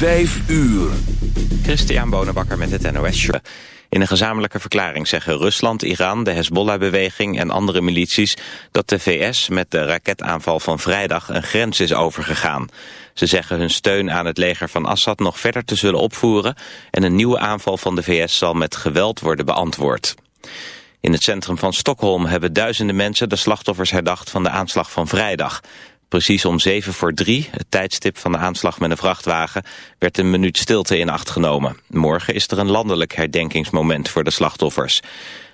Vijf uur. Christian Bonenbakker met het NOS Show. In een gezamenlijke verklaring zeggen Rusland, Iran, de Hezbollah-beweging en andere milities dat de VS met de raketaanval van vrijdag een grens is overgegaan. Ze zeggen hun steun aan het leger van Assad nog verder te zullen opvoeren en een nieuwe aanval van de VS zal met geweld worden beantwoord. In het centrum van Stockholm hebben duizenden mensen de slachtoffers herdacht van de aanslag van vrijdag. Precies om 7 voor 3, het tijdstip van de aanslag met een vrachtwagen, werd een minuut stilte in acht genomen. Morgen is er een landelijk herdenkingsmoment voor de slachtoffers.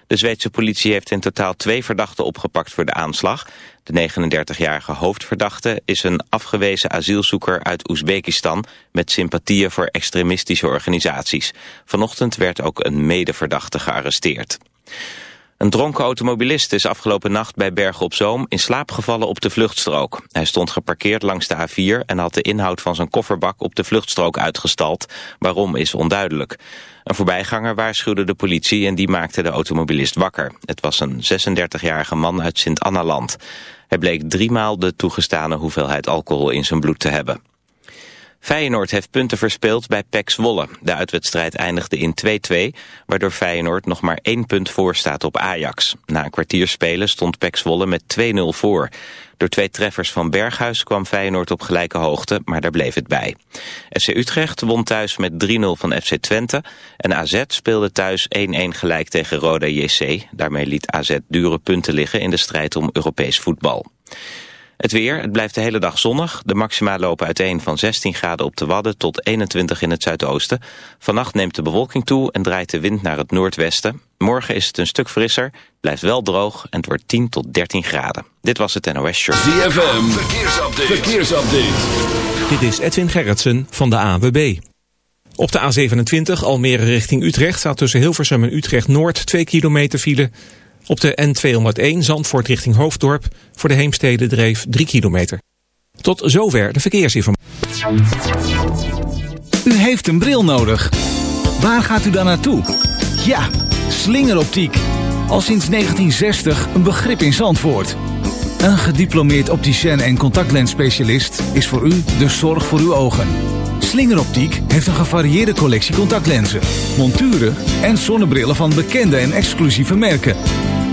De Zweedse politie heeft in totaal twee verdachten opgepakt voor de aanslag. De 39-jarige hoofdverdachte is een afgewezen asielzoeker uit Oezbekistan met sympathieën voor extremistische organisaties. Vanochtend werd ook een medeverdachte gearresteerd. Een dronken automobilist is afgelopen nacht bij Bergen op Zoom in slaap gevallen op de vluchtstrook. Hij stond geparkeerd langs de A4 en had de inhoud van zijn kofferbak op de vluchtstrook uitgestald. Waarom is onduidelijk. Een voorbijganger waarschuwde de politie en die maakte de automobilist wakker. Het was een 36-jarige man uit Sint-Annaland. Hij bleek driemaal de toegestane hoeveelheid alcohol in zijn bloed te hebben. Feyenoord heeft punten verspeeld bij PEC Zwolle. De uitwedstrijd eindigde in 2-2, waardoor Feyenoord nog maar één punt voor staat op Ajax. Na een kwartier spelen stond PEC Zwolle met 2-0 voor. Door twee treffers van Berghuis kwam Feyenoord op gelijke hoogte, maar daar bleef het bij. FC Utrecht won thuis met 3-0 van FC Twente en AZ speelde thuis 1-1 gelijk tegen Roda JC. Daarmee liet AZ dure punten liggen in de strijd om Europees voetbal. Het weer, het blijft de hele dag zonnig. De maxima lopen uiteen van 16 graden op de Wadden tot 21 in het zuidoosten. Vannacht neemt de bewolking toe en draait de wind naar het noordwesten. Morgen is het een stuk frisser, blijft wel droog en het wordt 10 tot 13 graden. Dit was het NOS Show. ZFM, verkeersupdate. verkeersupdate. Dit is Edwin Gerritsen van de AWB. Op de A27 Almere richting Utrecht staat tussen Hilversum en Utrecht Noord 2 kilometer file... Op de N201 Zandvoort richting Hoofddorp voor de Heemstede dreef 3 kilometer. Tot zover de verkeersinformatie. U heeft een bril nodig. Waar gaat u dan naartoe? Ja, slingeroptiek. Al sinds 1960 een begrip in Zandvoort. Een gediplomeerd opticien en contactlensspecialist is voor u de zorg voor uw ogen. Slingeroptiek heeft een gevarieerde collectie contactlenzen, monturen en zonnebrillen van bekende en exclusieve merken.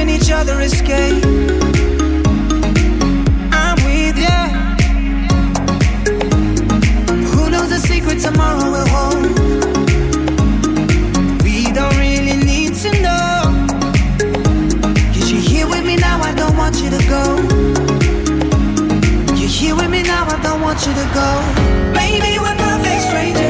helping each other escape. I'm with ya. Who knows the secret tomorrow will hold? We don't really need to know. Cause you're here with me now, I don't want you to go. You're here with me now, I don't want you to go. Maybe we're perfect strangers.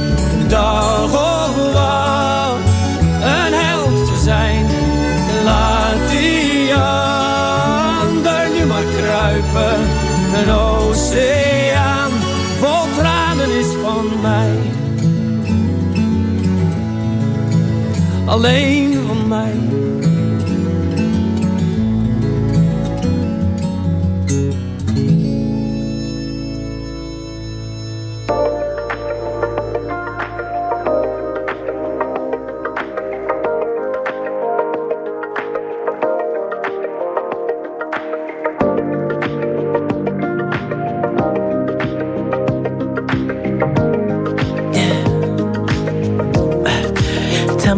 Alleen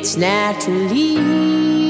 It's naturally.